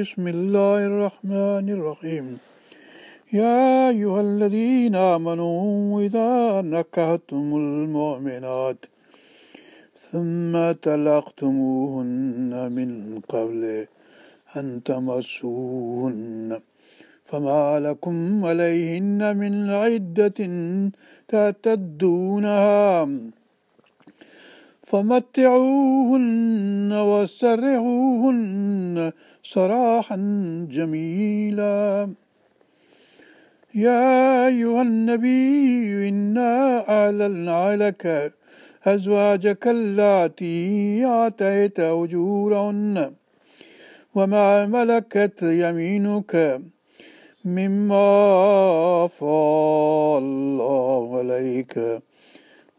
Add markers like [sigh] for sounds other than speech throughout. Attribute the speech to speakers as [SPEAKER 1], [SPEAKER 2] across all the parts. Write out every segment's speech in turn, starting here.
[SPEAKER 1] بسم الله الرحمن الرحيم. يا أيها الذين آمنوا إذا نكهتم المؤمنات ثم طلقتموهن من قبل أن تمسوهن فما لكم عليهن من عدة تعتدونها. فمتعوهن وسرعوهن سراحا جميلا. يا أيها النبي إنا أعلنا لك أزواجك اللاتي آتيت أجورهن وما ملكت يمينك مما أفاء الله عليك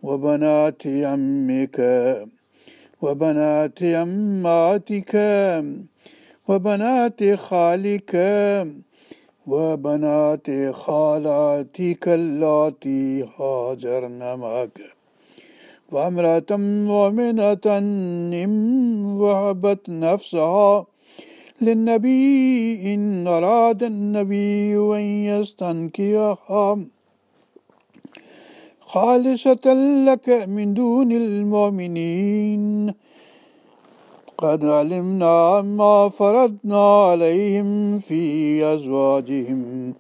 [SPEAKER 1] وبنات عمك وبنات عماتك. وبنات خالك وبنات خالاتك اللاتي هاجرن معك. وامرأة مؤمنة إن وهبت نفسها للنبي إن أراد النبي أن يستنكرها خالصة لك من دون المؤمنين. قد علمنا ما فرضنا عليهم في أزواجهم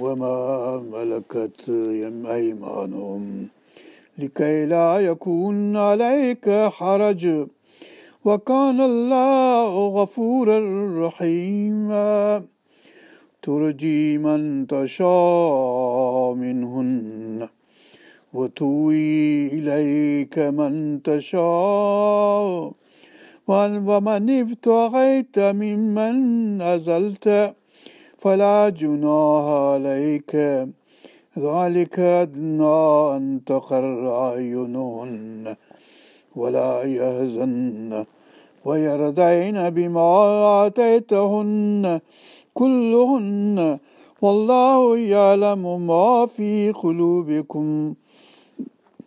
[SPEAKER 1] وما ملكت أيمانهم لكي لا يكون عليك حرج. وكان الله غفورا رحيما. ترجي من تشاء منهن وتوي إليك من تشاء. ومن ابتغيت ممن أزلت فلا جناح عليك. ذلك أدنى أن تقر أعينهن ولا يهزن ويرضين بما آتيتهن كلهن. والله يعلم ما في قلوبكم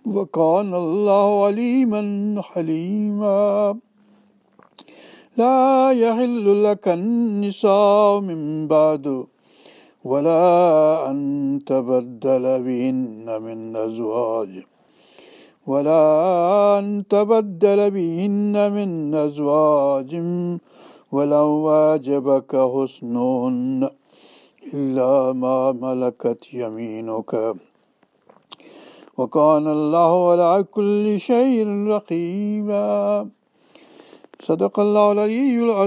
[SPEAKER 1] وكان الله عليما حليما. لا يحل لك النساء من بعد ولا أن تبدل بهن من أزواج ولا أن تبدل بهن من أزواج ولو أعجبك حسنهن إلا ما ملكت يمينك. وكان الله على كل شيء رقيبا.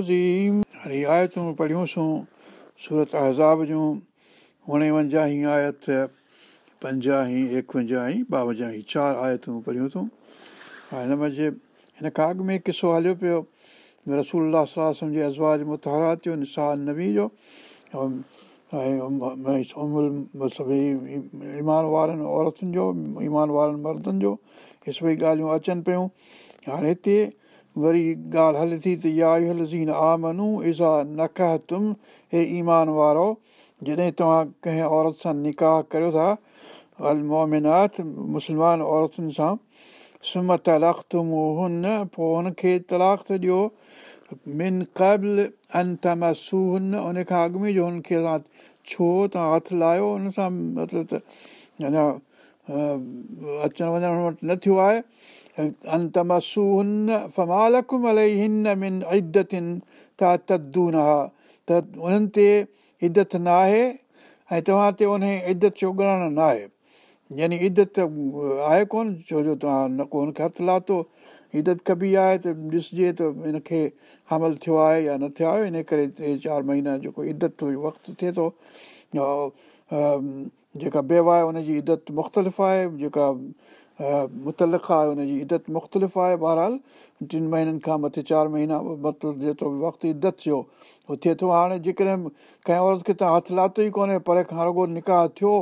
[SPEAKER 1] زيم هاڻي آيتون پڙهيونسون سورت اهزاب جون اڻيونجاهه ئي آيت پنجاهه ايڪونجاهه ئي ٻاونجاهه ئي چار آيتون پڙهيون اٿئون هن هنم جي هن کان اڳ ۾ قصو هليو پيو رسول صلاح جي ازواج متهرات جو نسا نبي جو سڀئي ايمان وارن عورتن جو ايمان وارن مردن جو اهي سڀئي ڳالهيون اچن پيون هاڻي هتي وري ڳالهه هلي ٿي ته يا زين آ منو ازا نڪه تم هي ايمان وارو جڏهن توهان ڪنهن عورت سان نڪاح ڪريو ٿا ال مومنات مسلمان عورتن سان سم تلاڪ تم هن پوءِ هن کي تلاڪ ته ڏيو من قبل ان کان اڳ ۾ جو هن کي اسان ڇو توهان هٿ لاهيو هن سان مطلب ته اڃا اچڻ وڃڻ وٽ نه ٿيو آهي ادتن ته تدون ها ته انهن تي ادت نه آهي ۽ توهان تي ان ادت جو ڳڻڻ نه آهي يعني ادت آهي ڪونه ڇو جو توهان نه ڪو هن کي هٿ لاٿو ادت ڪبي آهي ته ڏسجي ته هن کي همل ٿيو آهي يا نه ٿيو آهي ان ڪري ٽي چار مهينا جيڪو ادت وقت ٿئي ٿو جيڪا بيوا آهي ان جي ادت مختلف آهي جيڪا مطلق آهي هن جي ادت مختلف آهي بهرحال ٽن مهينن کان مٿي چار مهينا مطلب جيترو به وقت ادت جو اهو ٿئي ٿو. هاڻي جيڪڏهن ڪنهن عورت کي توهان هٿ لاٿو ئي ڪونهي پر کان رڳو نڪاح ٿيو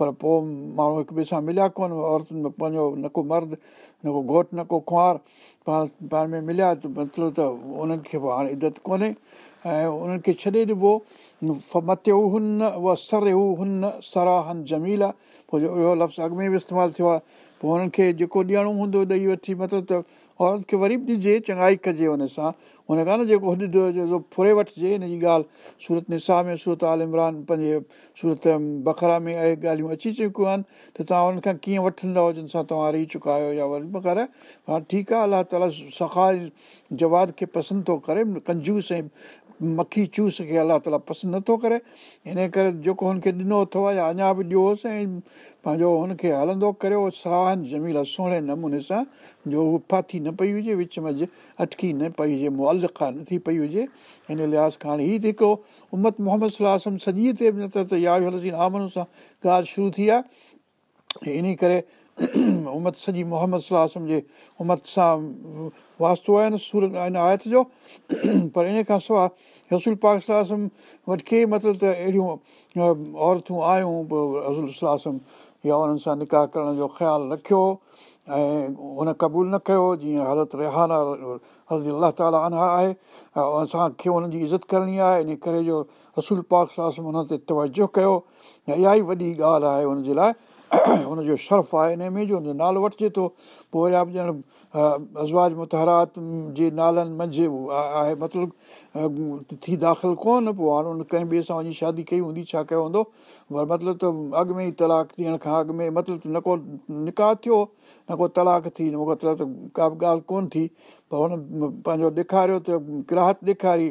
[SPEAKER 1] پر پوءِ ماڻهو هڪ ٻئي سان مليا ڪونه عورتن ۾ پنهنجو نه ڪو مرد نه ڪو گهوٽ نه ڪو کنوار پاڻ پاڻ ۾ مليا ته مطلب ته انهن کي هاڻي ادت ڪونهي. ۽ انهن کي ڇڏي ڏبو هو هن اها سر هو هن سراهن جميل آهي پوءِ اهو لفظ اڳ ۾ به استعمال ٿيو آهي پوءِ هنن کي جيڪو ڏيڻو هوندو ڏيئي وٺي مطلب ته عورت کي وري به ڏجي چڱائي ڪجي هن سان. هن کان نه جيڪو جو فري وٺجي هن جي ڳالهه. سورت نسا ۾ سورت آل عمران پنهنجي سورت بکرا ۾ اهڙي ڳالهيون اچي چڪيون آهن. ته توهان هنن کان ڪيئن وٺندؤ جن سان توهان رهي چڪا آهيو يا وري بغير ها ٺيڪ آهي الله تالا سکا جواد کي پسند ٿو ڪري ڪنجوس ۽ مکي چوز کي الله تالا پسند نٿو ڪري. هن ڪري جيڪو هن کي ڏنو اٿو يا اڃا به ڏيوس ۽ پنهنجو هن کي هلندو ڪريو. ساهن جميل سهڻي نموني سان جو اهو فاٿي نه پئي هجي وچ ۾ اٽڪي نه پئي هجي نه ٿي پئي هجي. هن لحاظ کان هاڻي هيءَ ته هڪڙو امت محمد صلاح سڄي تي به نه ته يا هلسي آمن سان ڳالهه شروع ٿي آهي. ان ڪري امت سڄي محمد صلاح جي امت سان واستو آهي نه سورت هن آيت جو پر ان کان سواءِ رسول پاڪ صلاح وٽ ڪي مطلب ته اهڙيون عورتون آيون رسول صلاح يا انهن سان نڪاح ڪرڻ جو خيال رکيو ۽ هن قبول نه ڪيو جيئن حضرت ريهانا حضرت الله تالا آهي اسان کي هنن جي عزت ڪرڻي آهي ان ڪري جو رسول پاڪ صلاح هن تي توجو ڪيو ۽ اها ئي وڏي ڳالهه آهي هن جي لاءِ [clears throat] هن جو شرف آهي هن ۾ جو نالو وٺجي ٿو پوءِ وري به ڄڻ ازواج متهرات جي نالن منجهه آهي مطلب ٿي داخل ڪونه پوءِ هاڻي هن ڪنهن ٻئي سان وڃي شادي ڪئي هوندي ڇا ڪيو هوندو؟ پر مطلب ته اڳ ۾ ئي تلاڪ ڏيڻ کان اڳ ۾ مطلب نه ڪو نڪاح ٿيو نه ڪو تلاڪ ٿي ڪا به ڳالهه ڪونه ٿي پر هن پنهنجو ڏيکاريو ته گراهت ڏيکاري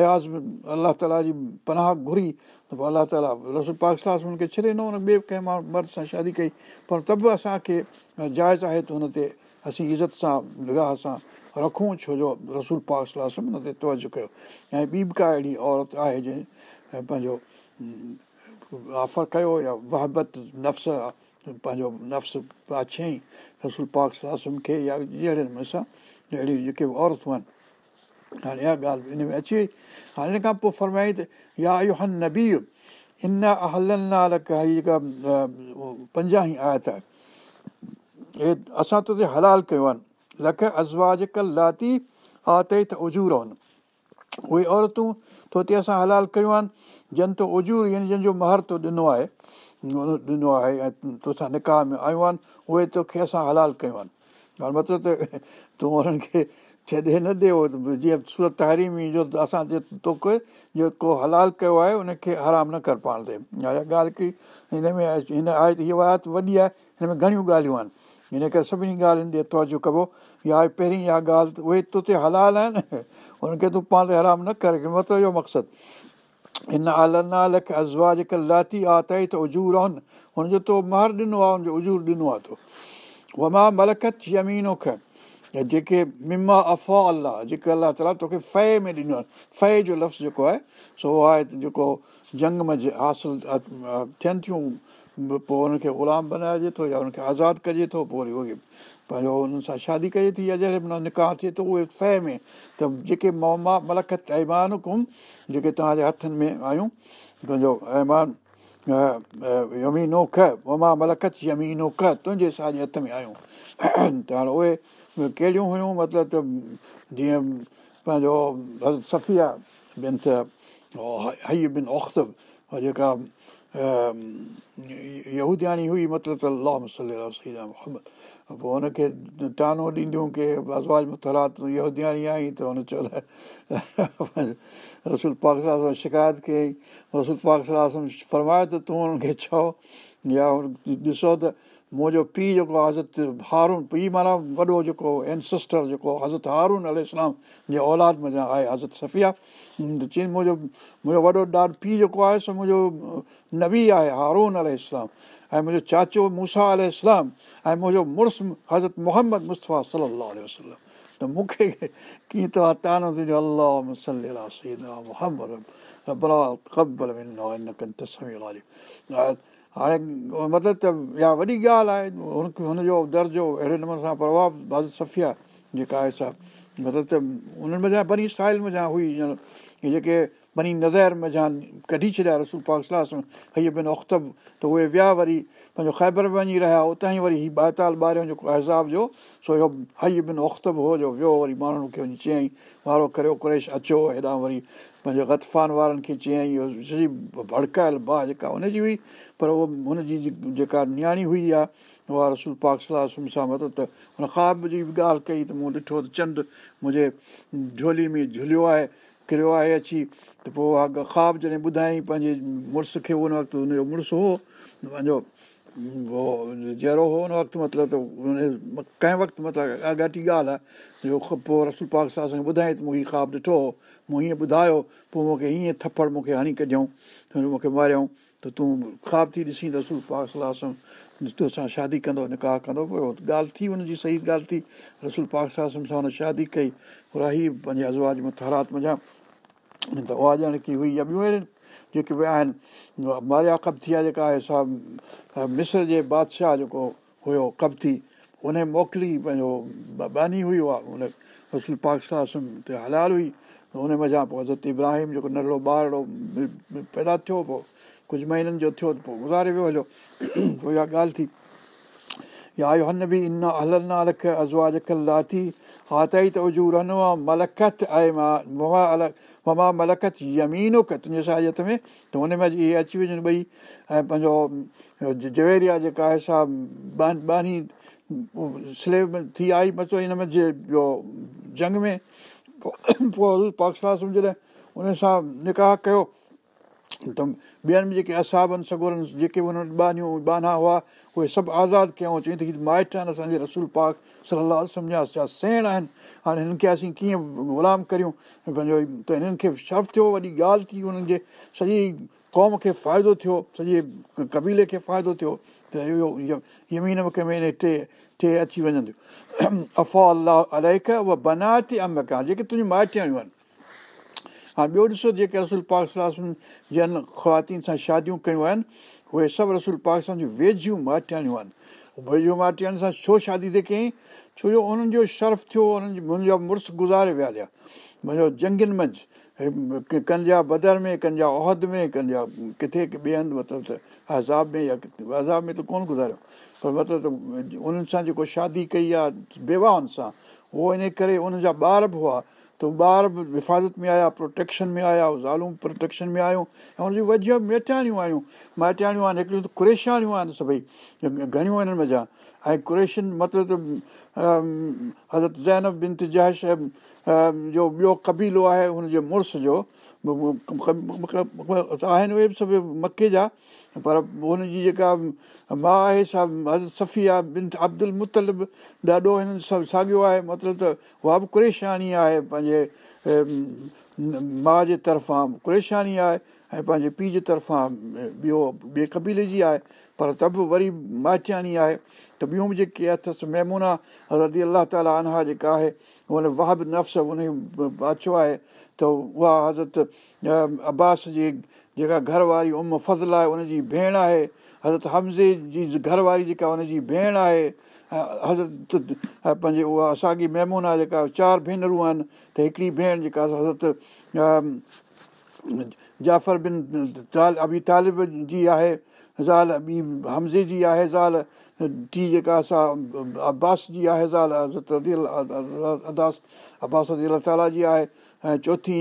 [SPEAKER 1] اياز الله تالا جي پناهه گهري ته پوءِ الله تالا رس پاڪ هن کي ڇڏي نه هن ٻئي ڪنهن ماڻهو مرد سان شادي ڪئي. پر ته به اسان کي جائز آهي ته هن تي اسين عزت سان نگاهه سان رکون ڇو جو رسول پاڪ صلاح هن تي توجو ڪيو. ۽ ٻي به ڪا اهڙي عورت آهي جنهن پنهنجو آفر ڪيو يا وهبت نفس پنهنجو نفس ڇئي رسول پاڪ صلاح کي يا جهڙي نموني سان اهڙيون جيڪي عورتون آهن هاڻي اها ڳالهه هن ۾ اچي وئي هاڻي هن کان پوءِ فرمائي ته يا اهو هن نبي ان اهل جيڪا پنجاهه آهي هي اسان طوطي هلال ڪيو آهن لک ازواج ڪل لاتي آتي ته اجور آهن اهي عورتون تو تي اسان هلال ڪيون آهن جن ته اجور يعني جنهن جو مهر تو ڏنو آهي ڏنو آهي ۽ تو سان نڪاح ۾ آيون آهن اهي توکي اسان هلال ڪيون آهن هاڻي مطلب تون انهن کي ڇڏي نه ڏيو جيئن سورت تاريمي جو اسان جي توکي جيڪو هلال ڪيو آهي ان کي حرام نه ڪر پاڻ تي. ڳالهه ڪه هن ۾ هن آهي ته هيءَ وات وڏي آهي هن ۾ گهڻيون ڳالهيون آهن. هن ڪري سڀني ڳالهين ڏي توجو ڪبو. يا پهرين اها ڳالهه ته اهي تو تي هلال آهن [laughs] هن کي تون پاڻ تي حرام نه ڪر. مطلب اهو مقصد. هن آل عضوا جيڪا لاتي آهي ته ته اجور آهن هن جو تو مهر ڏنو آهي هن جو اجور ڏنو آهي تو. اها مان ملڪت زمينو ک جيڪي مما افا الله جيڪي الله تالا توکي في ۾ ڏنو آهي في جو لفظ جيڪو آهي سو اهو آهي جيڪو جنگ ۾ حاصل ٿين ٿيون پوءِ هن کي غلام بنائجي ٿو يا هن کي آزاد ڪجي ٿو پوءِ وري اهي پنهنجو هنن سان شادي ڪجي ٿي يا جهڙي معنيٰ نڪاح ٿئي ٿو اهي في ۾ ته جيڪي موما ملکت حڪم جيڪي توهان جي هٿن ۾ آهيون پنهنجو ايمان يمينو ک موما ملکت يمينو ک تنهنجي اسان جي هٿ ۾ آهيون ته هاڻي اهي ڪهڙيون هيون مطلب ته جيئن پنهنجو صفيه بن ته هئي بن اوخت جيڪا يهودياڻي هئي مطلب ته الله مسل محمد. پوءِ هن کي تانو ڏينديون ڪه مترات يهودياڻي آئي ته هن چيو ته [laughs] رسول پاڪ سان شڪايت ڪيئين رسول پاڪ سان فرمايو ته تون هن کي چئو يا ڏسو ته منهنجو پيءُ جيڪو آهي حضرت هارون پيءُ معنيٰ وڏو جيڪو اينسسٽر جيڪو حضرت هارون ال اسلام جي اولاد ۾ آهي حضرت صفيه. چئي منهنجو منهنجو وڏو ڏاڍو پيءُ جيڪو آهي سو منهنجو نبي آهي هارون ال اسلام ۽ منهنجو چاچو موسيٰ ال اسلام ۽ منهنجو مڙس حضرت محمد مصطفيٰ صلاح ته مون کي ڪيئن توهان تانو تنهنجو الله محمد هاڻي مطلب ته اها وڏي ڳالهه آهي هن کي هن جو درجو اهڙي نموني سان پرڀاو باز صفيه جيڪا آهي سا مطلب ته انهن مزا بني ساحل مزا هئي ڄڻ اهي جيڪي بني نظر مزا ڪڍي ڇڏيا رسول صلاح هيءَ بن اختب ته اهي ويا وري پنهنجو خيبر ۾ وڃي رهيا اتان ئي وري ٻائيتال ٻاريون جيڪو اهزاب جو سو اهو هئي بن اختب هو جو ويو وري ماڻهن کي وڃي چيئين وارو ڪريو ڪريش اچو هيڏان وري پنهنجو گتفان وارن کي چيئين اهو سڄي ڀڙڪايل باهه جيڪا هن جي هئي پر اهو هن جي جيڪا نياڻي هئي آهي اها رسول پاڪ صلاح سان مطلب ته هن خواب جي به ڳالهه ڪئي ته مون ڏٺو ته چنڊ منهنجي جهولي ۾ جهليو آهي ڪريو آهي اچي ته پوءِ اها خواب جڏهن ٻڌائين پنهنجي مڙس کي ان وقت هن جو مڙس هو پنهنجو جهڙو هو هن وقت مطلب ته هن ڪنهن وقت مطلب اڳاٽي ڳالهه آهي جو پوءِ رسول پاڪ سان اسان کي ٻڌائي ته مون هيءُ خواب ڏٺو هو مون هيئن ٻڌايو پوءِ مون کي هيئن ٿپڙ مون کي هڻي ڪڍيئون مون کي ماريئون ته تون خواب ٿي ڏسي ته رسول پاڪ صلاح تو سان شادي ڪندو نڪاح ڪندو ڳالهه ٿي هن جي صحيح ڳالهه ٿي رسول پاڪ سان سان هن شادي ڪئي راهي پنهنجي ازواج ۾ ٿرات مڃان ته اها ڄڻ ڪه هئي يا ٻيون اهڙيون جيڪي به آهن ماريا ڪبٿي آهي جيڪا آهي سا مسر جي بادشاهه جيڪو هيو ڪبٿي ان موڪلي پنهنجو باني هئي اها ان رسول پاڪشاهه تي هلال هئي ان مزا پوءِ حضرت ابراهيم جيڪو ننڍڙو ٻارڙو پيدا ٿيو پوءِ ڪجهه مهينن جو ٿيو پوءِ گذاري ويو هليو. [clears throat] پوءِ اها ڳالهه ٿي يا اهو هن به ان هلندا لک ازواج لاٿي ها ته ئي ته اجو رهندو آهي مان وما الڳ وما ملکت يمينو ڪ تنهنجي ساهت ۾ ته هن ۾ اهي اچي وڃن ٻئي ۽ پنهنجو جويريا جيڪا آهي سا باني سليو ٿي آئي مچو هن ۾ ٻيو جنگ ۾ ان سان نڪاح ڪيو ته ٻين جيڪي اسابن سگورن جيڪي به هن بانيون بانا هئا اهي سڀ آزاد ڪيون چئي ته هيءَ مائٽ آهن اسان جي رسول پاڪ صلاح سمجهان ڇا سيڻ آهن هاڻي هنن کي اسين ڪيئن غلام ڪريون پنهنجو ته هنن کي شرف ٿيو وڏي ڳالهه ٿي هنن جي سڄي قوم کي فائدو ٿيو سڄي ڪبيلي کي فائدو ٿيو ته اهو يمين ۾ ٽي ٽي اچي وڃن ٿيون افا الله اها بناتي ام ڪا جيڪي تنهنجيون مائٽيون آهن هاڻي ٻيو ڏسو جيڪي رسول پاڪ جن خواتين سان شاديون ڪيون آهن اهي سڀ رسول پاڪ سان جون ويجهيون ماٽياڻيون آهن ويجهيون ماٽياڻي سان ڇو شادي ٿي ڪيئين ڇو جو انهن جو شرف ٿيو انهن منهنجا مڙس گذاري ويا هليا منهنجو جنگين منجهه ڪنهن جا بدر ۾ ڪنهن جا اهد ۾ ڪنهن جا ڪٿي ٻئي هنڌ مطلب ته عذاب ۾ يا عذاب ۾ ته ڪونه گذاريو پر مطلب ته انهن سان جيڪو شادي ڪئي آهي بيواهن سان اهو ان ڪري انهن جا ٻار به هئا ته ٻار به حفاظت ۾ آيا پروٽيڪشن ۾ آيا زالون پروٽيڪشن ۾ آيون ۽ هنجون وڏيون ميٽاڻيون آهيون مائٽاڻيون آهن هڪڙيون ته ڪريشاڻيون آهن سڀئي گهڻيون هنن مزا ۽ ڪريشن مطلب ته حضرت زينب بن جهش جو ٻيو ڪبيلو آهي هن جي مڙس جو آهن اهي به سڀ مڪي جا پر هن جي جيڪا ماءُ آهي سا صوفي آهي بن عبدل متل به ڏاڍو هنن سڀ ساڳيو آهي مطلب ته اها به ڪريشاني آهي پنهنجي ماءُ جي طرفان ڪريشاني آهي ۽ پنهنجي پيءُ جي طرفان ٻيو ٻئي ڪبيلي جي آهي پر ته به وري مائٽياڻي آهي. ته ٻيون به جيڪي اٿس مهمونا ردي الله تالا انها جيڪا آهي هن واهه به نفس ان باڇو آهي. ته اها حضرت عباس جي جيڪا گهرواري ام فضل آهي ان جي ڀيڻ آهي. حضرت همزي جي گهرواري جيڪا هن جي ڀيڻ آهي. حضرت پنهنجي اها اسان جي مهمونا جيڪا چار ڀينرون آهن ته هڪڙي ڀيڻ جيڪا حضرت جعفر بن تال ابي طالب جي آهي زال ٻي همزي جي آهي زال ٽي جيڪا اسان عباس جي آهي زال اداس عباس تالا جي آهي ۽ چوٿي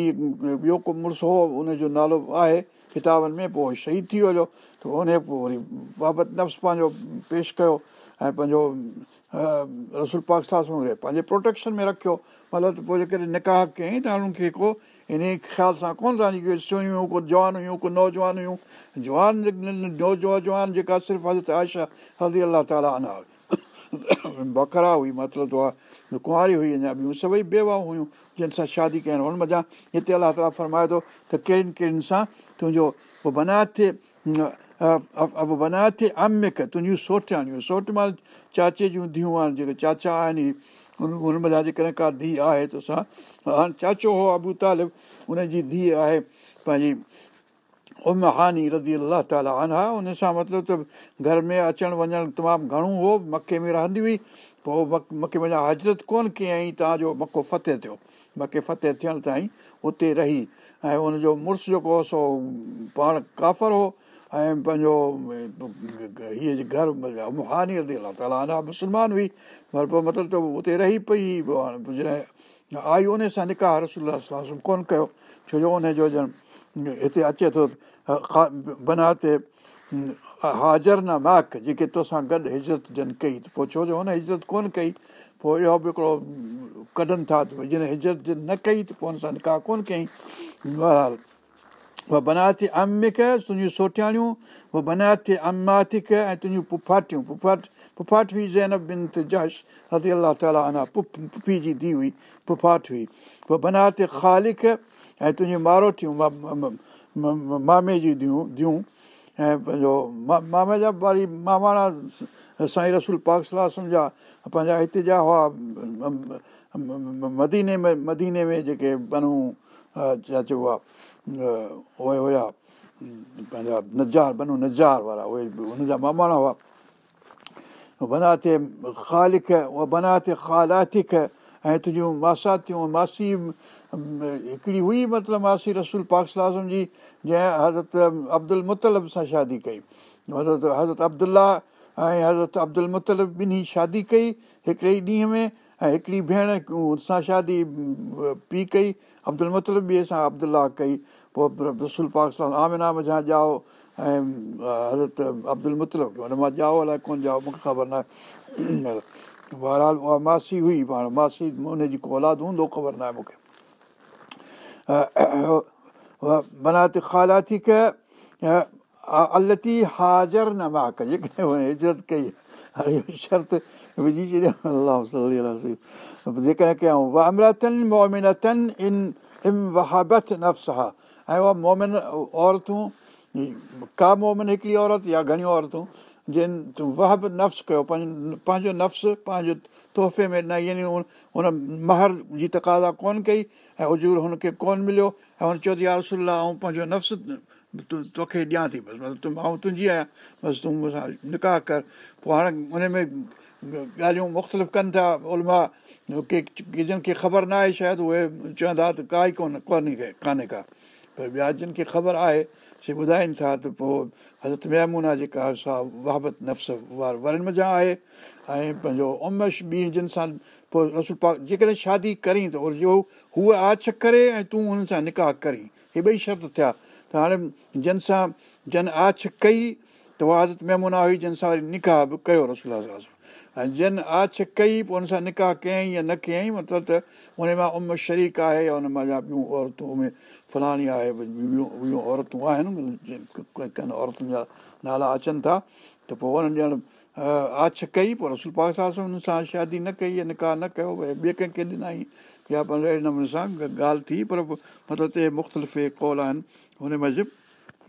[SPEAKER 1] ٻيو ڪو مڙس هو ان جو نالو آهي ڪتابن ۾ پوءِ شهيد ٿي ويو ته ان پوءِ وري بابت نفس پنهنجو پيش ڪيو ۽ پنهنجو رسول پاڪ سان پنهنجي پروٽيڪشن ۾ رکيو مطلب ته پوءِ جيڪڏهن نڪاح ڪيئين ته هنن کي ڪو ان خيال سان ڪونه رهندي ڪه سهڻيون ڪو جوان هيون ڪو نوجوان هيون جوان نوجوان جيڪا صرف حضرت آيشا هزي الله تالا انا بڪرا هئي مطلب اها ڪنواري هئي اڃا ٻيون سڀئي بيوا هيون جن سان شادي ڪين هن مزا هتي الله تالا فرمائي ٿو ته ڪهڙين ڪهڙين سان تنهنجو پوءِ بنا ٿئي بنا ٿئي امڪ تنهنجيون سوٽياڻيون سوٽ مان چاچي جون ڌيئون آهن جيڪي چاچا آهن هن مزا جيڪڏهن ڪا ڌيءُ آهي تو سان هاڻي چاچو هو ابو طالب؟ هن جي ڌيءُ آهي پنهنجي ام هاني رزي الله تالا ان سان مطلب ته گهر ۾ اچڻ وڃڻ تمام گهڻو هو مڪي ۾ رهندي هئي پوءِ مڪي وڃان حضرت ڪونه ڪيئين توهان جو مڪو فتح ٿيو. مڪي فتح ٿيڻ تائين اتي رهي. ۽ هن جو مڙس جيڪو هو سو پاڻ ڪافر هو ۽ پنهنجو هيءَ گهر هاني رزي الا تالا انا مسلمان هئي. پر پوءِ مطلب ته اتي رهي پئي جڏهن آئي ان سان نڪاح رسول ڪونه ڪيو. ڇو جو ان جو ڄڻ هتي اچي ٿو بنا تي حاضر نه ماڪ جيڪي تو سان گڏ هجرت جن ڪئي. ته پوءِ ڇو جو هن هجرت ڪونه ڪئي پوءِ اهو به هڪڙو ڪڍن ٿا. ته ڀئي جڏهن هجرت نه ڪئي ته پوءِ هن سان نڪاح ڪونه ڪيئين. بهرحال اها بنا ٿي امڪ تنهنجيون سوٽياڻيون اها بنا ٿي اماٿڪ ۽ تنهنجيون پفاٽيون پفاٽ پفاٽ هئي زينب بن ته جش الله تالا اڃا پف پڦي جي ڌيءُ هئي پفاٽ هئي اها بنا ٿي خالڪ ۽ تنهنجيون ماروٽيون مامي جي ديون ديون ۽ پنهنجو مان مامي جا وري ماماڻا سائين رسول پاڪ صلاح سمجهان پنهنجا هتي جا هئا مديني ۾ مديني ۾ جيڪي بنو ڇا چئبو آهي اهي هئا پنهنجا نزار بنو نزار وارا اهي هن جا ماماڻا هئا بنا ٿئي خالڪ اها بنا ٿئي خالاتڪ ۽ تنهنجيون ماساتيون ماسي هڪڙي هئي مطلب ماسي رسول پاڪ صلاح جي جنهن حضرت عبدل مطلب سان شادي ڪئي حضرت حضرت ابدلا ۽ حضرت عبدل مطلب ٻنهي شادي ڪئي هڪڙي ڏينهن ۾۽ هڪڙي ڀيڻ سان شادي پي ڪئي عبدل مطلب ٻئي سان ابدلا ڪئي. پوءِ رسول پاڪ سان ڄائو ۽ حضرت عبدل مطلب هن مان ڄائو الائي ڪونه ڄائو مون کي خبر نه آهي [clears throat] بهرحال اها ماسي هئي پاڻ ماسي هن جي ڪو اولاد هوندو خبر نه آهي مون کي بناتي خالا ٿي ڪ التي حاضر نه ماڪ جيڪي هجرت ڪئي شرط جيڪڏهن ڪيون امرتن مومنتن ان ام وهابت نفس ها ۽ اها مومن عورتون ڪا مومن هڪڙي عورت يا گهڻيون عورتون جن تون واهه به نفس ڪيو پنهنجو پنهنجو نفس پنهنجو تحفي ۾ نه يعني هن مهر جي تقاضا ڪونه ڪئي ۽ اجور هن کي ڪونه مليو ۽ هن چيو ته يار رسلا ۽ پنهنجو نفس توکي ڏيان ٿي بس مطلب تون آئون تنهنجي آهيان بس تون مون سان نڪاح ڪر پوءِ هاڻي هن ۾ ڳالهيون مختلف ڪن ٿا علماء ڪي جن کي خبر نه آهي شايد اهي چوندا ته ڪا ئي ڪونه ڪونهي ڪانهي ڪا. پر ٻيا جن کي خبر آهي سي ٻڌائين ٿا ته پوءِ حضرت مهمونا جيڪا سا وهابت نفس وار ورن مزا آهي ۽ پنهنجو امش ٻي جن سان پوءِ رسول پاڪ جيڪڏهن شادي ڪرين ته جو هوءَ آڇ ڪري ۽ تون هن سان نڪاح ڪرين. هي ٻئي شرط ٿيا. ته هاڻي جن سان جن آڇ ڪئي ته اها حضرت مهمونا هئي جن سان وري نڪاح به ڪيو رسول ۽ جن آڇ ڪئي پوءِ هن سان نڪاح ڪيئين يا نه ڪيئين مطلب ته ان مان ام شريڪ آهي يا ان مان جا ٻيون عورتون اهي فلاڻي آهي ٻيون ٻيون عورتون آهن ڪن عورتن جا نالا اچن ٿا ته پوءِ هنن ڄڻ آڇ ڪئي پوءِ رسول پاڪ سان هن سان شادي نه ڪئي يا نڪاح نه ڪيو ڀئي ٻئي ڪنهن کي ڏنئي يا اهڙي نموني سان ڳالهه ٿي پر مطلب هتي مختلف ڪول آهن هن موجب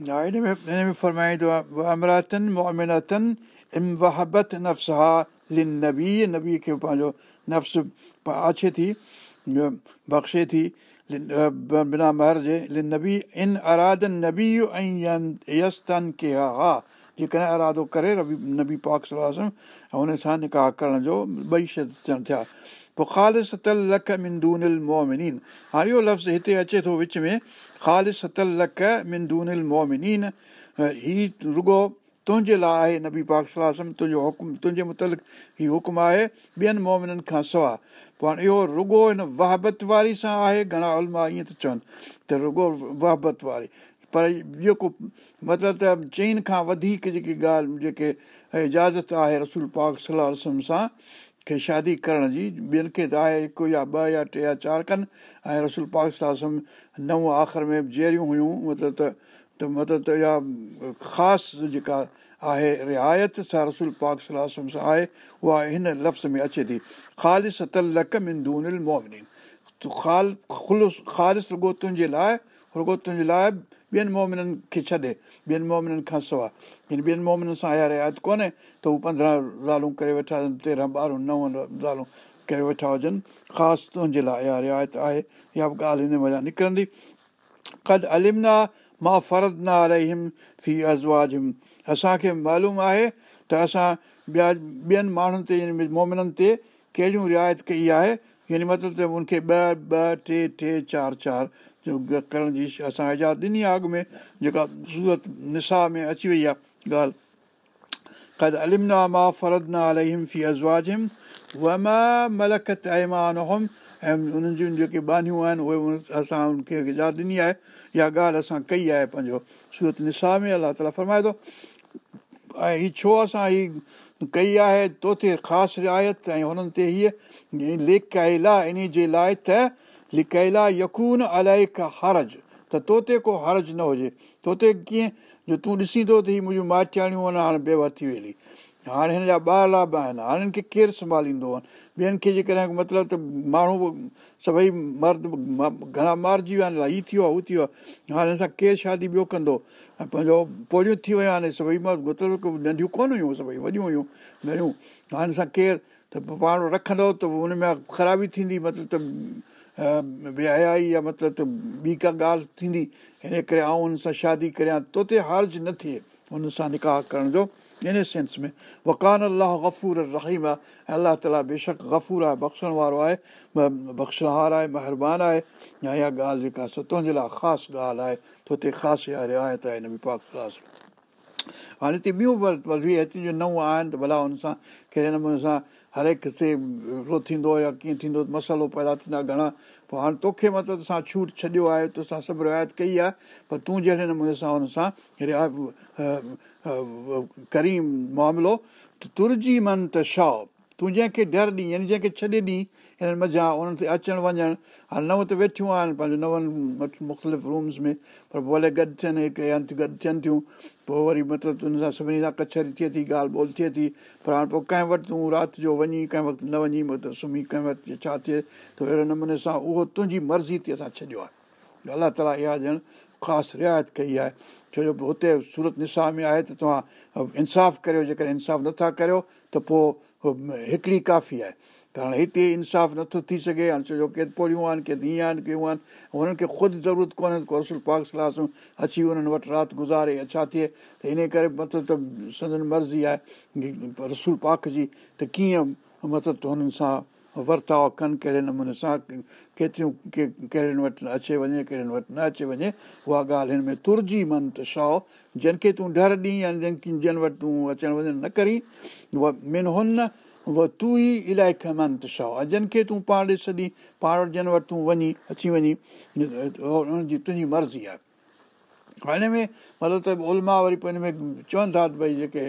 [SPEAKER 1] هن ۾ هن ۾ فرمائيندو آهي امراتن مومنتن ام وهبت نفس ها لن نبي نبي کي پنهنجو نفس آڇي ٿي بخشي ٿي. بنا مهر جي لن نبي ان ارادن نبي ۽ يستن ڪي ها جيڪڏهن ارادو ڪري ربي نبي پاڪ صلاح ۽ هن سان نڪاح ڪرڻ جو ٻئي شيءِ ٿيا. پوءِ خالص ستل لک مندونل مومنين. هاڻي اهو لفظ هتي اچي ٿو وچ ۾ خالص ستل لک مندونل مومنين. هيءُ رڳو تنهنجي لاءِ آهي نبي پاڪ صلاح تنهنجو حڪم تنهنجي مطلق هيءُ حڪم آهي ٻين مومنن کان سواءِ. پوءِ هاڻي اهو رڳو هن وهابت واري سان آهي گهڻا علماء ائين ته چون ته رڳو وهابت واري. پر جيڪو مطلب ته چئن کان وڌيڪ جيڪي ڳالهه جيڪي اجازت آهي رسول پاڪ صلاح رسم سان کي شادي ڪرڻ جي ٻين کي ته آهي هڪ يا ٻه يا ٽي يا چار ڪن. ۽ رسول پاڪ صلاح نو آخر ۾ جهڙيون هيون مطلب ته ته مطلب ته اها خاص جيڪا آهي رعايت رسول پاڪ سان آهي اها هن لفظ ۾ اچي ٿي خالص لڪ خال خلس خالص رڳو تنهنجي لاءِ رڳو تنهنجي لاءِ ٻين مومنن کي ڇڏي ٻين مومنن کان سواءِ. هن ٻين مومنن سان اها رعايت ڪونهي ته هو پندرهن زالون ڪري ويٺا هجن تيرهن ٻارهن نو زالون ڪري ويٺا هجن. خاص تنهنجي لاءِ اها رعايت آهي اها به ڳالهه هن وجهه نڪرندي. ڪد المنا مان فرد نه آهم في ازواجم. اسان کي معلوم آهي ته اسان ٻيا ٻين ماڻهن تي يعني مومنن تي ڪهڙيون رعايت ڪئي آهي؟ يعني مطلب ته ان کي ٻه ٻه ٽي ٽي چار چار ڪرڻ جي اسان اجازت ڏني آهي اڳ ۾ جيڪا سورت نسا ۾ اچي وئي آهي. ڳالهه ۽ انهن جون جيڪي بانيون آهن اهي اسان ان کي اجازت ڏني آهي. اها ڳالهه اسان ڪئي آهي پنهنجو سورت نسا ۾ الله تالا فرمائي ٿو. ۽ هيءَ ڇو اسان هيءَ ڪئي آهي؟ طوطي خاص رعايت ۽ هنن تي هيءَ لڪيلا ان جي لاءِ ته لڪيلا يڪون الائي ته طوطي ڪو هرج نه هجي. طوطي ڪيئن؟ جو تون ڏسيندو ته هيءَ منهنجون مائٽياڻيون آهن هاڻي بيوا ٿي ويلي هاڻي هن جا ٻه لاڀ آهن هاڻي ڪير سنڀاليندو آهي ٻين کي جيڪڏهن مطلب ته ماڻهو سڀئي مرد گهڻا مارجي ويا آهن هيءَ ٿي ويو آهي هو ٿي ويو آهي هاڻي هن سان ڪير شادي ٻيو ڪندو؟ ۽ پنهنجو پوليون ٿي ويون آهن سڀئي مطلب ننڍيون ڪونه هيون سڀئي وڏيون هيون گهڻيون هاڻي سان ڪير ته پاڻ رکندو ته هن ۾ خرابي ٿيندي مطلب ته وهائي يا مطلب ته ٻي ڪا ڳالهه ٿيندي. هن ڪري آئون هن سان شادي ڪريان طوطي هارج نه ٿئي هن سان نڪاح ڪرڻ جو ان سينس ۾ وڪان الله گفور رهيم آهي ۽ الله تالا بيشڪ گفور آهي بخشڻ وارو آهي بخشهار آهي مهرباني آهي يا اها ڳالهه جيڪا تنهنجي لاءِ خاص ڳالهه آهي ته هتي خاص اها رعايت آهي هاڻي هتي ٻيون هتي نئون آهن ته ڀلا هن سان ڪهڙي نموني سان هر هڪ هڪڙو ٿيندو يا ڪيئن ٿيندو مصالحو پيدا ٿيندا گهڻا. پوءِ هاڻي توکي مطلب اسان ڇوٽ ڇڏيو آهي تو سان سڀ رعايت ڪئي آهي پر تون جهڙي نموني سان هن سان ڪريم معاملو ته ترجي من ته شا تون جنهن کي ڊر ڏينهن يعني جنهن کي ڇڏي ڏينهن هنن مزا انهن تي اچڻ وڃڻ. هاڻي نو ته ويٺيون آهن پنهنجو نون مختلف رومس ۾ پر ڀلي گڏ ٿين هڪڙي هنڌ گڏ ٿين ٿيون پوءِ وري مطلب هن سان سڀني سان ڪچهري ٿئي ٿي ڳالهه ٻول ٿئي ٿي پر هاڻي پوءِ ڪنهن وٽ تون رات جو وڃي ڪنهن وقت نه وڃي مطلب سمهي ڪنهن وقت ڇا ٿئي ته اهڙي نموني سان اهو تنهنجي مرضي تي اسان ڇڏيو آهي. الله تالا اها ڄڻ خاص رعايت ڪئي آهي. ڇو جو هتي سورت نسا ۾ آهي ته توهان انصاف ڪريو جيڪڏهن انصاف نٿا ڪريو ته پوءِ هڪڙي ڪافي آهي. ته هاڻي هتي انصاف نٿو ٿي سگهي هاڻي ڇو جو ڪير پوڙيون آهن ڪير هيئن آهن ڪييون آهن هنن کي خود ضرورت ڪونهي ڪو رسول پاڪ صلاح اچي انهن وٽ رات گذاري يا ڇا ٿئي. ته ان ڪري مطلب ته سندن مرضي آهي رسول پاڪ جي ته ڪيئن مطلب ته هنن سان ورتاو ڪن ڪهڙي نموني سان ڪيتريون ڪي ڪهڙي وٽ اچي وڃي ڪهڙي وٽ نه اچي وڃي اها ڳالهه هن ۾ ترجي من ته شائو جن کي تون ڊر ڏينهن يا جن جن وٽ تون اچڻ وڃڻ نه ڪري اها من هن تون ئي الاهي شائو ۽ جن کي تون پاڻ ڏس ڏينهن پاڻ وٽ جن وٽ تون وڃي اچي وڃي ان جي تنهنجي مرضي آهي. هن ۾ مطلب ته علماء وري پوءِ هن ۾ چون ٿا ڀئي جيڪي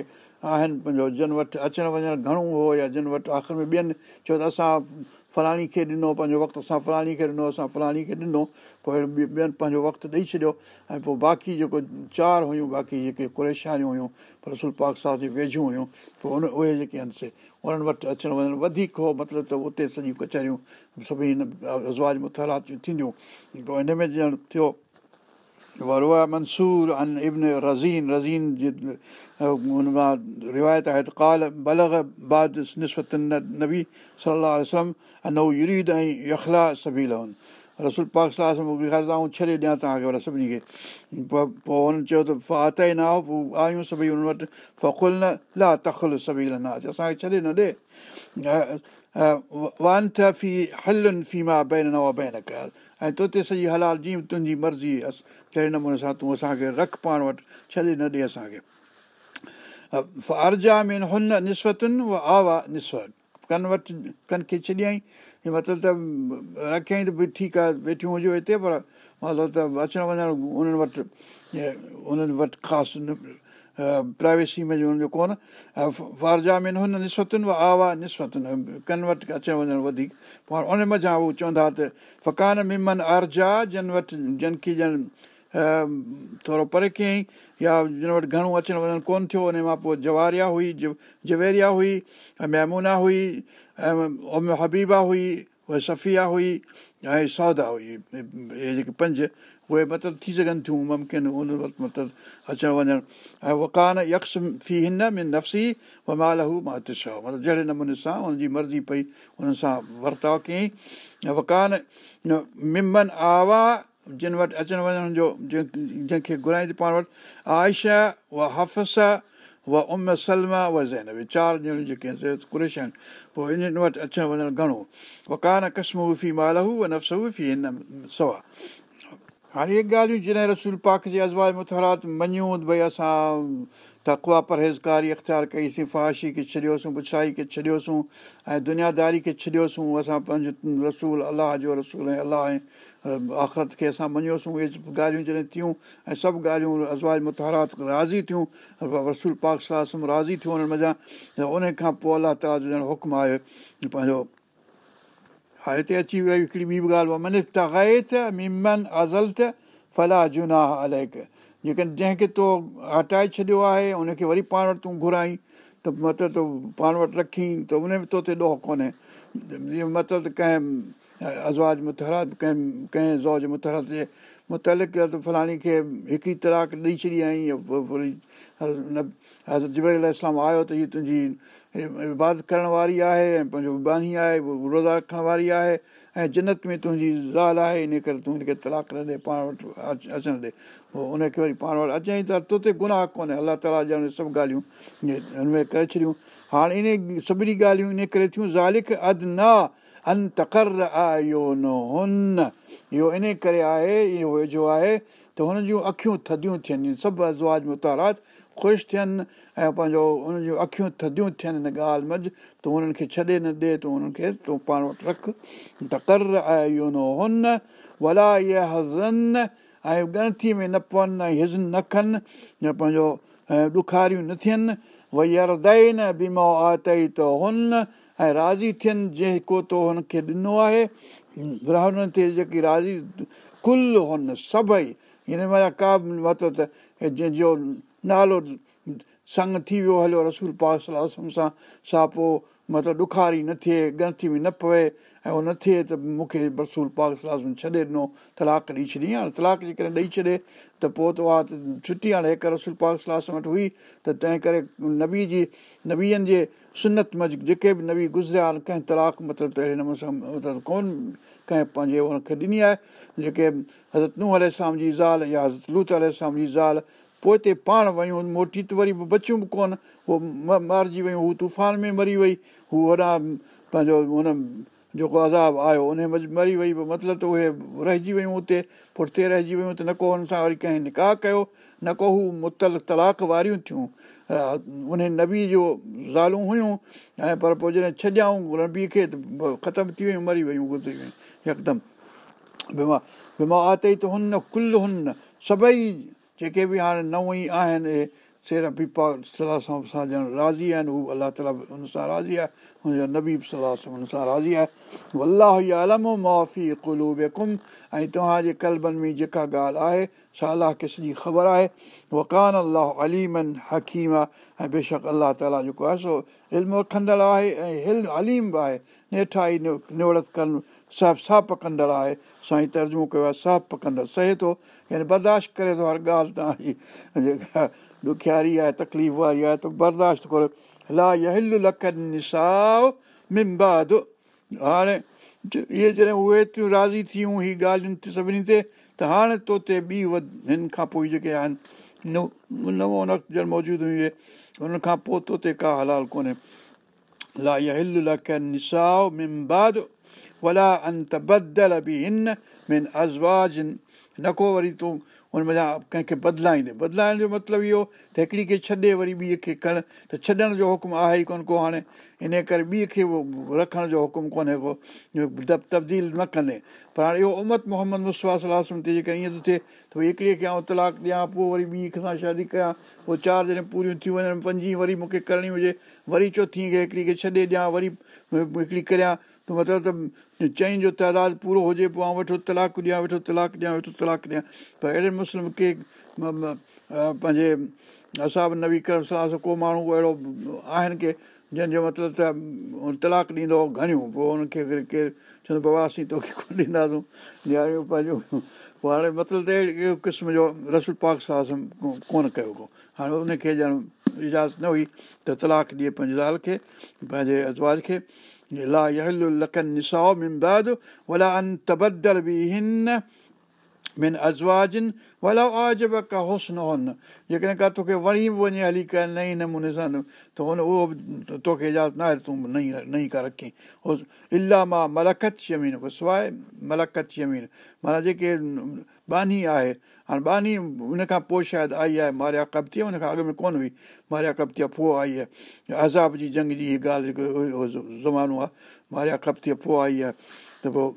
[SPEAKER 1] آهن پنهنجو جن وٽ اچڻ وڃڻ گهڻو هو يا جن وٽ آخر ۾ ٻين چيو ته اسان فلاڻي کي ڏنو پنهنجو وقت اسان فلاڻي کي ڏنو اسان فلاڻي کي ڏنو پوءِ ٻين پنهنجو وقت ڏيئي ڇڏيو ۽ پوءِ باقي جيڪو چار هيون باقي جيڪي ڪريشانيون هيون رسول پاڪ صاحب جي ويجهيون هيون پوءِ ان اهي جيڪي آهن سي انهن وٽ اچڻ وڃڻ وڌيڪ هو مطلب ته اتي سڄيون ڪچهريون سڀئي هن ازواج مٿراتيون ٿينديون. پوءِ هن ۾ ڄڻ ٿيو ورئا منصور ان ابن رزين رزين جي هن مان روايت آهي ته ڪال بلگ بعد نسوت نبي صلاح وسلم انو يريد ۽ يکلا سڀي لهن رسول پاڪ صلاح آئون ڇڏي ڏيان توهان کي ڀلا سڀني کي پوءِ پوءِ هنن چيو ته فات ئي نه هو پوءِ آيون سڀئي هن وٽ فل نه لا تخل سڀي نه اچي اسان کي ڇڏي نه ڏي وان ٿيا في هلن في مان بين نه بين ڪيا ۽ طوطي سڄي هلال جيئن تنهنجي مرضي ڪهڙي نموني سان تون اسان کي رک پاڻ وٽ ڇڏي نه ڏي اسان کي. اورجا ۾ هن نسوتن اها آوا نسو ڪن وٽ ڪن کي ڇڏيئين. مطلب ته رکيئين ته ڀئي ٺيڪ آهي ويٺيون هجو هتي پر مطلب ته اچڻ وڃڻ انهن وٽ انهن وٽ خاص پرائيويسي ۾ هن جو ڪونه فارجا ۾ هن نسوتن آوا نسوتن وٽ اچڻ وڃڻ وڌيڪ. ان مزا اهو چوندا ته فڪان ممن اورجا جن وٽ جن کي ڄڻ ٿورو پري ڪيئين يا جن وٽ گهڻو اچڻ وڃڻ ڪونه ٿيو ان مان پوءِ جواريا هئي جويريا هئي ۽ مهمونا هئي ۽ حبيبا هئي اها صفيه هئي ۽ سودا هئي اهي جيڪي پنج اهي مطلب ٿي سگهن ٿيون ممڪن ان وقت مطلب اچڻ وڃڻ ۽ وڪان يڪس في هن ۾ نفسي مال هو مان تشا مطلب جهڙي نموني سان هن جي مرضي پئي هن سان ورتاو ڪيئين ۽ وڪان ممن آوا جن وٽ اچڻ وڃڻ جو جنهن کي گهرائيندي پاڻ وٽ آيشا اها هافسا اها ام سلما اها زين اهي چار ڄڻيون جيڪي آهن پوءِ انهن وٽ اچڻ وڃڻ گهڻو وڪان قسم افي مال هو نفس افي هن سوا هاڻي اهي ڳالهيون جڏهن رسول پاڪ جي مٿرات مڃون ڀئي اسان تڪوا پرهيزڪاري اختيار ڪئيسين فاشي کي ڇڏيوسين پڇائي کي ڇڏيوسين ۽ دنياداري کي ڇڏيوسين اسان پنهنجو رسول الله جو رسول ۽ الله ۽ آخرت کي اسان مڃيوسين اهي ڳالهيون جڏهن ٿيون ۽ سڀ ڳالهيون ازواج متارات راضي ٿيون رسول پاڪ صلاح راضي ٿيون ان کان پوءِ الله تالا جو ڄڻ حڪم آهي پنهنجو هاڻي هتي اچي وئي هڪڙي ٻي به ڳالهه ازل ته فلاح جناهه الائي جيڪڏهن جنهن کي تو هٽائي ڇڏيو آهي ان کي وري پاڻ وٽ تون گهرائي ته مطلب تون پاڻ وٽ رکي ته ان ۾ تو تي ڏوهه ڪونهي. مطلب ته ڪنهن ازواج متهرات ڪنهن ڪنهن زوج متهرات جي مطلق ته فلاڻي کي هڪڙي تلاڪ ڏيئي ڇڏي آئي وري جبل اسلام آيو ته هيءَ تنهنجي عبادت ڪرڻ واري آهي ۽ پنهنجو باني آهي روزا رکڻ واري آهي ۽ جنت ۾ تنهنجي زال آهي ان ڪري تون هن کي تلاڪ نه ڏي پاڻ وٽ اچڻ ڏي. پوءِ ان کي وري پاڻ وٽ اچئي ته تو تي گناهه ڪونهي. الله تالا ڄڻ سڀ ڳالهيون هن ۾ ڪري ڇڏيون. هاڻي ان سڀني ڳالهيون ان ڪري ٿيون زالڪ اڌ نه ان تڪر اهو نه هن اهو ان ڪري آهي اهو ويجهو آهي ته هن جون اکيون ٿڌيون ٿين سڀ ازواج متارات خوش ٿين ۽ پنهنجو ان جون اکيون ٿڌيون ٿين هن ڳالهه منجهه تون هنن کي ڇڏي نه ڏي تون هنن کي تون پاڻ وٽ رک ته ڪر اهو نه هن ولا اها هزن ۽ ڳڻتي ۾ نه پون ۽ هزن نه کن يا پنهنجو ڏکاريون نه ٿين وئي يار نه بيما آتئي ته هن ۽ راضي ٿين جيڪو تو هن کي ڏنو آهي رهن تي جيڪي راضي ڪل هن سڀئي هن مهل ڪا به مطلب ته جنهن جو نالو سنگ ٿي ويو هليو رسول پاڪ صلاح سان سا پوءِ مطلب ڏکاري نه ٿئي گڻتي ۾ نه پوي ۽ اهو نه ٿئي ته مون کي رسول پاڪ صلاح ڇڏي ڏنو تلاڪ ڏيئي ڇڏي. هاڻي تلاڪ جي ڪري ڏيئي ڇڏي ته پوءِ ته اها ڇٽي هاڻي هڪ رسول پاڪ صلاح وٽ هئي ته تنهن ڪري نبي جي نبيئن جي سنت موجب جيڪي به نبي گذريا آهن ڪنهن تلاڪ مطلب ته اهڙي نموني سان مطلب ڪونه ڪنهن پنهنجي هن کي ڏني آهي. جيڪي حضرت ننهن ال جي زال يا حضرت لوت ال جي زال پوءِ هتي پاڻ ويون موٽي ته وري بچيون به ڪونه. اهو مارجي ويون هو طوفان ۾ مري وئي. هو وڏا پنهنجو هن جيڪو عذاب آيو ان مري وئي مطلب ته اهي رهجي ويون هتي. پٺتي رهجي ويون ته نه ڪو هن سان وري ڪنهن نڪاح ڪيو نه ڪو هو متل تلاڪ واريون ٿيون. ان نبي جو زالون هيون ۽ پر پوءِ جڏهن ڇڏيائون نبيءَ کي ته ختم ٿي ويون مري ويون گذري ويون يڪدم. آتئي ته هن ڪل هن سڀئي جيڪي به هاڻي نو ئي آهن سير پيپا صلاح سان ڄڻ راضي آهن هو الله تالا هن سان راضي آهي هن جو نبي به صلاح سان هن سان راضي آهي. الله عالم معافي ڪلوب ڪم ۽ توهان جي ڪلبن ۾ جيڪا ڳالهه آهي سا الله کي سڄي خبر آهي؟ وڪان الله اليمن حڪيم. آهي ۽ بيشڪ الله تالا جيڪو آهي سو علم رکندڙ آهي ۽ هل اليم به آهي. نيٺائي نوڙت ڪن صاف صاف پڪندڙ آهي. سائين ترجمو ڪيو آهي صاف پڪندڙ. سهي ٿو يعني برداشت ڪري ٿو هر ڳالهه توهان جي جيڪا ڏکياري آهي تڪليف واري آهي ته برداشت ڪرو. لا نساو ممباد. هاڻي اهي جڏهن اهي ايتريون راضي ٿيون هيءَ ڳالهين سڀني تي ته هاڻي تو تي ٻي وڌ هن کان پوءِ جيڪي آهن نوو نقجر موجود هئي هن کان پوءِ تو تي ڪا هلال ڪونهي. لا نساو ممباد نه ڪو وري تون هن ڪنهن کي بدلائيندي بدلائڻ جو مطلب اهو ته هڪڙي کي ڇڏي وري ٻيءَ کي کڻ ته ڇڏڻ جو حڪم آهي ئي ڪونه ڪو هاڻي ان ڪري ٻيءَ کي رکڻ جو حڪم ڪونهي ڪو تبديل نه ڪندي پر هاڻي اهو امت محمد مسوا صلاح تي جيڪر ائين ٿو ٿئي ته ڀئي هڪڙيءَ کي آئون تلاڪ ڏيان پوءِ وري ٻي سان شادي ڪيان پوءِ چار ڄڻي پوريون ٿي وڃن پنجين وري مون کي ڪرڻي هجي وري چوٿي کي هڪڙي کي ڇڏي ڏيان وري هڪڙي ڪريان مطلب ته چئين جو تعداد پورو هجي پوءِ آئون ويٺو تلاڪ ڏيان ويٺو تلاڪ ڏيان ويٺو تلاڪ ڏيان. پر اهڙي مسلم ڪي پنهنجي اسان به نوي صلاح سان ڪو ماڻهو اهڙو آهن ڪي جنهن جو مطلب ته تلاڪ ڏيندو گهڻيون پوءِ هن کي ڪير چوندو بابا اسين توکي ڪونه ڏينداسين. پنهنجو پوءِ هاڻي مطلب ته اهڙي قسم جو رسول پاڪ سان ڪونه ڪيو ڪو. هاڻي ان کي ڄڻ اجازت نه هئي ته تلاڪ ڏئي پنهنجي زال کي پنهنجي ازواج کي وڻي به وڃي هلي ڪر نئي نموني سان توکي اجازت نه آهي تون نئي نئي ڪا رکي الاهه مان ملڪت يمين ڪو سواءِ ملڪت يمين معنيٰ جيڪي باني آهي هاڻي باني ان کان پوءِ شايد آئي آهي ماريا ڪپتي ان کان اڳ ۾ ڪونه هئي ماريا ڪپتيءَ پوءِ آئي آهي عذاب جي جنگ جي هيءَ ڳالهه زمانو آهي ماريا ڪپتيءَ پوءِ آئي آهي ته پوءِ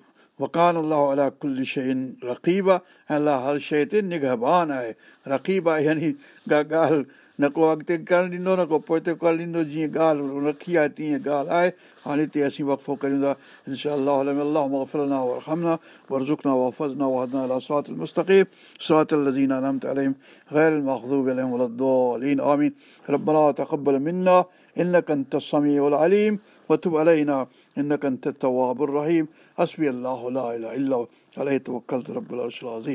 [SPEAKER 1] وڪان الله الا ڪل شيءِ رقيب آهي ۽ الله هر شيءِ تي نگهبان آهي رقيب آهي يعني ڳالهه न को अॻिते करणु ॾींदो न को पोइ करणु ॾींदो जीअं ॻाल्हि रखी आहे तीअं ॻाल्हि आहे हाणे हिते असीं वक़फ़ो कयूं था इनशा वरहमना वरज़ुकना वफ़ज़ना वहदना अला सरात المستقيم صراط الذين أنعمت عليهم غير المغضوب عليهم ولا الضالين آمين ربنا تقبل منا إنك أنت السميع العليم وتب علينا إنك أنت التواب الرحيم حسبي الله لا إله إلا هو عليه توكلت رب العرش العظيم